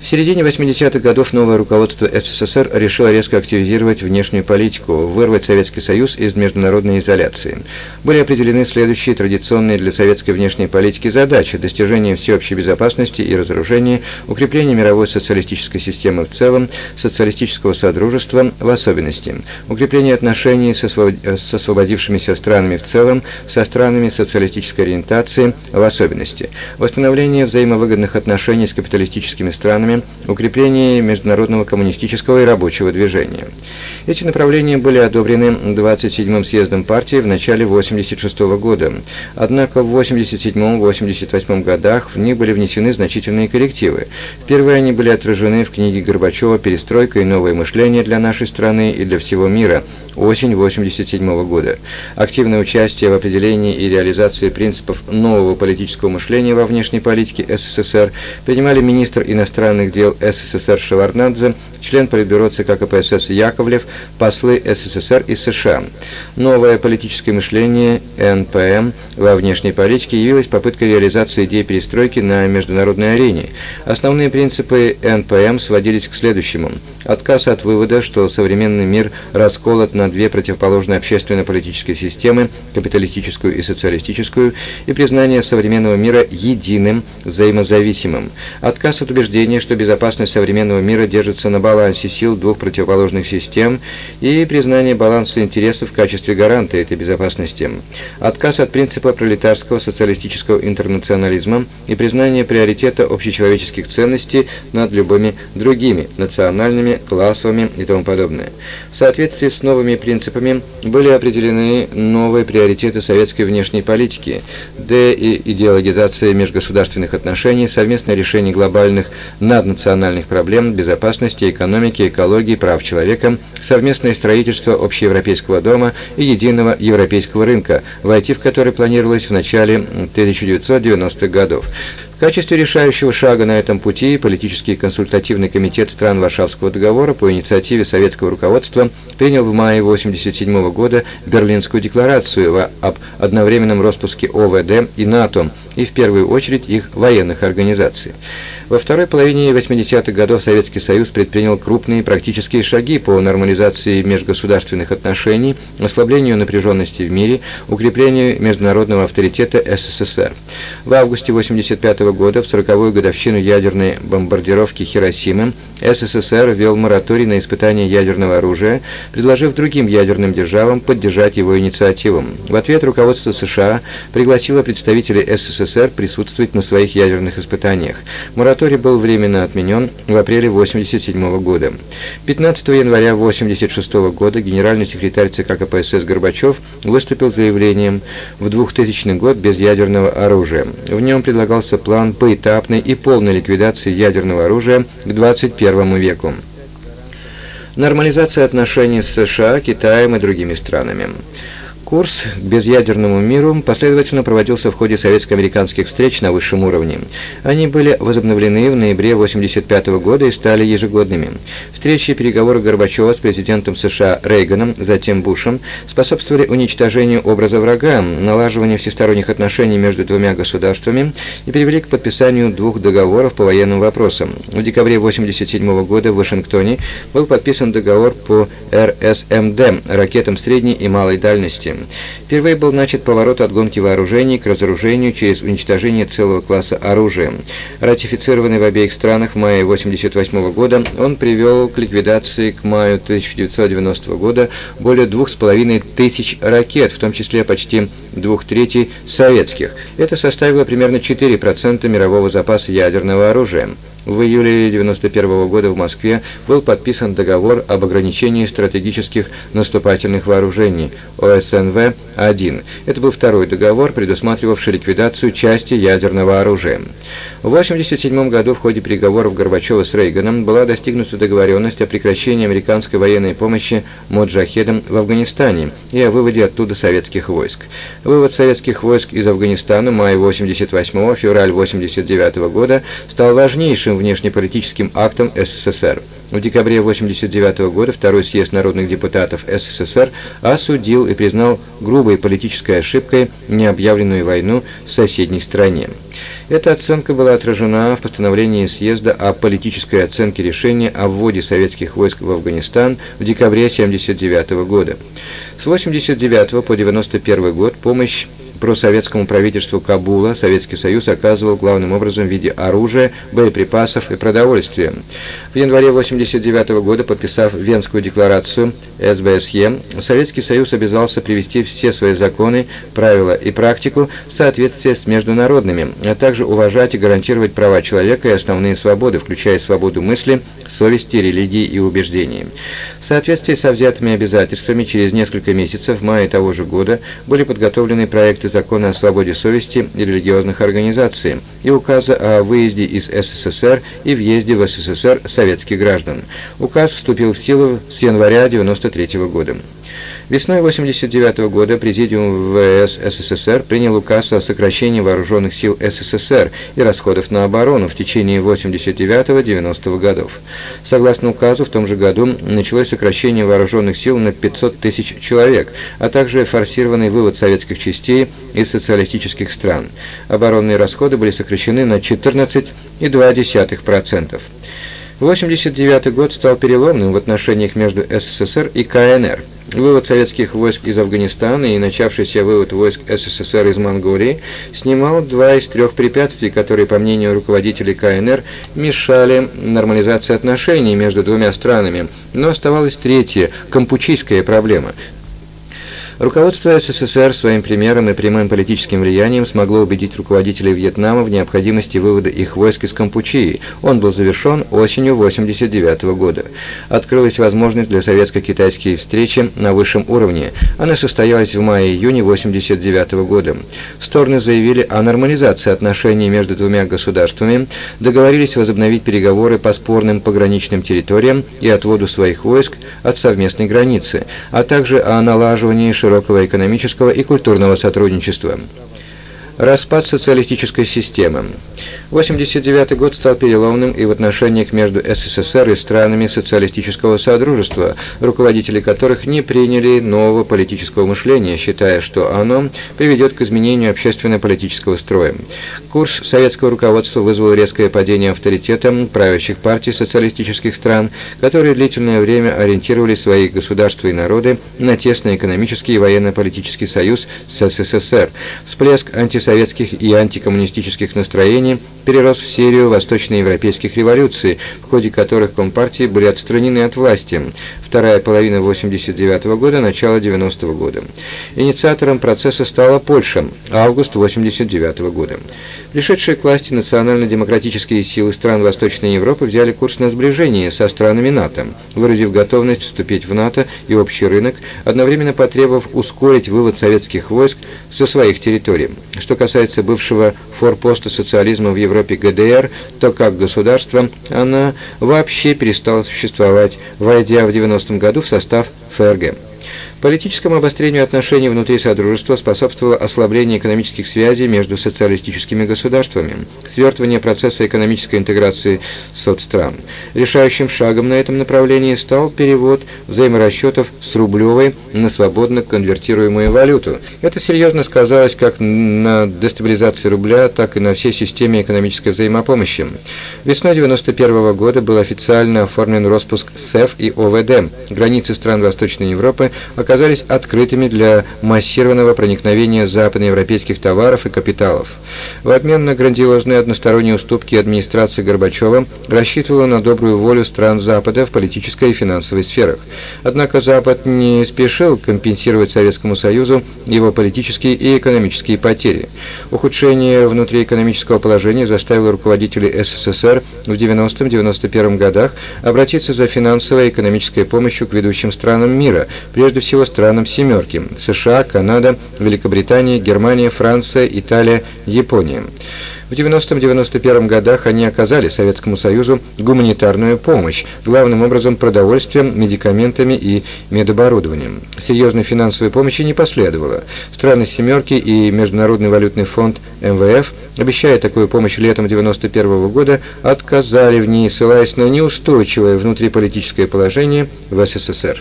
В середине 80-х годов новое руководство СССР решило резко активизировать внешнюю политику, вырвать Советский Союз из международной изоляции. Были определены следующие традиционные для советской внешней политики задачи – достижение всеобщей безопасности и разоружения, укрепление мировой социалистической системы в целом, социалистического содружества в особенности, укрепление отношений с, освоб... с освободившимися странами в целом, со странами социалистической ориентации в особенности, восстановление взаимовыгодных отношений с капиталистическими странами, реформе, укреплении международного коммунистического и рабочего движения. Эти направления были одобрены 27-м съездом партии в начале 1986 -го года. Однако в 1987-1988 годах в них были внесены значительные коррективы. Впервые они были отражены в книге Горбачева «Перестройка и новое мышление для нашей страны и для всего мира» осень 1987 года. Активное участие в определении и реализации принципов нового политического мышления во внешней политике СССР принимали министр иностранных дел СССР Шеварднадзе, член Политбюро ЦК КПСС Яковлев, послы СССР и США. Новое политическое мышление НПМ во внешней политике явилось попыткой реализации идей перестройки на международной арене. Основные принципы НПМ сводились к следующему. Отказ от вывода, что современный мир расколот на две противоположные общественно-политические системы, капиталистическую и социалистическую, и признание современного мира единым, взаимозависимым. Отказ от убеждения, что безопасность современного мира держится на балансе сил двух противоположных систем, и признание баланса интересов в качестве гаранта этой безопасности. Отказ от принципа пролетарского социалистического интернационализма и признание приоритета общечеловеческих ценностей над любыми другими, национальными, классовыми и тому подобное. В соответствии с новыми принципами были определены новые приоритеты советской внешней политики, деидеологизация межгосударственных отношений, совместное решение глобальных наднациональных проблем безопасности, экономики, экологии, прав человека, совместное строительство общеевропейского дома и единого европейского рынка, войти в который планировалось в начале 1990-х годов. В качестве решающего шага на этом пути политический консультативный комитет стран Варшавского договора по инициативе советского руководства принял в мае 1987 года Берлинскую декларацию об одновременном распуске ОВД и НАТО и в первую очередь их военных организаций. Во второй половине 80-х годов Советский Союз предпринял крупные практические шаги по нормализации межгосударственных отношений, ослаблению напряженности в мире, укреплению международного авторитета СССР. В августе 1985 года, в 40-ю годовщину ядерной бомбардировки Хиросимы, СССР ввел мораторий на испытание ядерного оружия, предложив другим ядерным державам поддержать его инициативу. В ответ руководство США пригласило представителей СССР присутствовать на своих ядерных испытаниях. Мораторий мораторий был временно отменен в апреле 1987 года. 15 января 1986 года генеральный секретарь ЦК КПСС Горбачев выступил заявлением в 2000 год без ядерного оружия. В нем предлагался план поэтапной и полной ликвидации ядерного оружия к 21 веку. Нормализация отношений с США, Китаем и другими странами. Курс к безъядерному миру последовательно проводился в ходе советско-американских встреч на высшем уровне. Они были возобновлены в ноябре 1985 года и стали ежегодными. Встречи и переговоры Горбачева с президентом США Рейганом, затем Бушем, способствовали уничтожению образа врага, налаживанию всесторонних отношений между двумя государствами и привели к подписанию двух договоров по военным вопросам. В декабре 1987 года в Вашингтоне был подписан договор по РСМД, ракетам средней и малой дальности. Впервые был начат поворот от гонки вооружений к разоружению через уничтожение целого класса оружия. Ратифицированный в обеих странах в мае 1988 года, он привел к ликвидации к маю 1990 года более двух с половиной тысяч ракет, в том числе почти двух третей советских. Это составило примерно 4% мирового запаса ядерного оружия. В июле 1991 года в Москве был подписан договор об ограничении стратегических наступательных вооружений ОСНВ-1. Это был второй договор, предусматривавший ликвидацию части ядерного оружия. В 1987 году в ходе переговоров Горбачева с Рейганом была достигнута договоренность о прекращении американской военной помощи моджахедам в Афганистане и о выводе оттуда советских войск. Вывод советских войск из Афганистана мая 88-февраль 89 года стал важнейшим внешнеполитическим актом СССР. В декабре 1989 года Второй съезд народных депутатов СССР осудил и признал грубой политической ошибкой необъявленную войну в соседней стране. Эта оценка была отражена в постановлении съезда о политической оценке решения о вводе советских войск в Афганистан в декабре 1979 года. С 1989 по 1991 год помощь просоветскому правительству Кабула Советский Союз оказывал главным образом в виде оружия, боеприпасов и продовольствия. В январе 1989 года, подписав Венскую декларацию СБСЕ, Советский Союз обязался привести все свои законы, правила и практику в соответствие с международными, а также уважать и гарантировать права человека и основные свободы, включая свободу мысли, совести, религии и убеждений. В соответствии со взятыми обязательствами, через несколько месяцев, в мае того же года, были подготовлены проекты закона о свободе совести и религиозных организаций и указа о выезде из СССР и въезде в СССР советских граждан. Указ вступил в силу с января 1993 года. Весной 1989 года Президиум ВС СССР принял указ о сокращении вооруженных сил СССР и расходов на оборону в течение 89-90 годов. Согласно указу, в том же году началось сокращение вооруженных сил на 500 тысяч человек, а также форсированный вывод советских частей из социалистических стран. Оборонные расходы были сокращены на 14,2%. 1989 год стал переломным в отношениях между СССР и КНР. Вывод советских войск из Афганистана и начавшийся вывод войск СССР из Монголии снимал два из трех препятствий, которые, по мнению руководителей КНР, мешали нормализации отношений между двумя странами. Но оставалась третья – кампучийская проблема – Руководство СССР своим примером и прямым политическим влиянием смогло убедить руководителей Вьетнама в необходимости вывода их войск из Кампучии. Он был завершен осенью 1989 года. Открылась возможность для советско-китайской встречи на высшем уровне. Она состоялась в мае-июне 1989 года. Стороны заявили о нормализации отношений между двумя государствами, договорились возобновить переговоры по спорным пограничным территориям и отводу своих войск от совместной границы, а также о налаживании широкого широкого экономического и культурного сотрудничества. Распад социалистической системы. 1989 год стал переломным и в отношениях между СССР и странами социалистического содружества, руководители которых не приняли нового политического мышления, считая, что оно приведет к изменению общественно-политического строя. Курс советского руководства вызвал резкое падение авторитета правящих партий социалистических стран, которые длительное время ориентировали свои государства и народы на тесный экономический и военно-политический союз с СССР. Всплеск антисоветских антисоветских и антикоммунистических настроений перерос в серию восточноевропейских революций, в ходе которых компартии были отстранены от власти. Вторая половина 89 года, начало 90 -го года. Инициатором процесса стала Польша, август 89 года. Пришедшие к власти национально-демократические силы стран Восточной Европы взяли курс на сближение со странами НАТО, выразив готовность вступить в НАТО и общий рынок, одновременно потребовав ускорить вывод советских войск со своих территорий. Что касается бывшего форпоста социализма в Европе ГДР, то как государство она вообще перестала существовать, войдя в 90 году в состав ФРГ. Политическому обострению отношений внутри Содружества способствовало ослабление экономических связей между социалистическими государствами, свертывание процесса экономической интеграции соцстран. Решающим шагом на этом направлении стал перевод взаиморасчетов с рублевой на свободно конвертируемую валюту. Это серьезно сказалось как на дестабилизации рубля, так и на всей системе экономической взаимопомощи. Весной 1991 года был официально оформлен распуск СЭФ и ОВД. Границы стран Восточной Европы оказались открытыми для массированного проникновения западноевропейских товаров и капиталов. В обмен на грандиозные односторонние уступки администрация Горбачева рассчитывала на добрую волю стран Запада в политической и финансовой сферах. Однако Запад не спешил компенсировать Советскому Союзу его политические и экономические потери. Ухудшение внутриэкономического положения заставило руководителей СССР в 90-91 годах обратиться за финансовой и экономической помощью к ведущим странам мира, прежде всего всего странам «семерки» – США, Канада, Великобритания, Германия, Франция, Италия, Япония. В 90-91 годах они оказали Советскому Союзу гуманитарную помощь, главным образом продовольствием, медикаментами и медоборудованием. Серьезной финансовой помощи не последовало. Страны «семерки» и Международный валютный фонд МВФ, обещая такую помощь летом 91 года, отказали в ней, ссылаясь на неустойчивое внутриполитическое положение в СССР.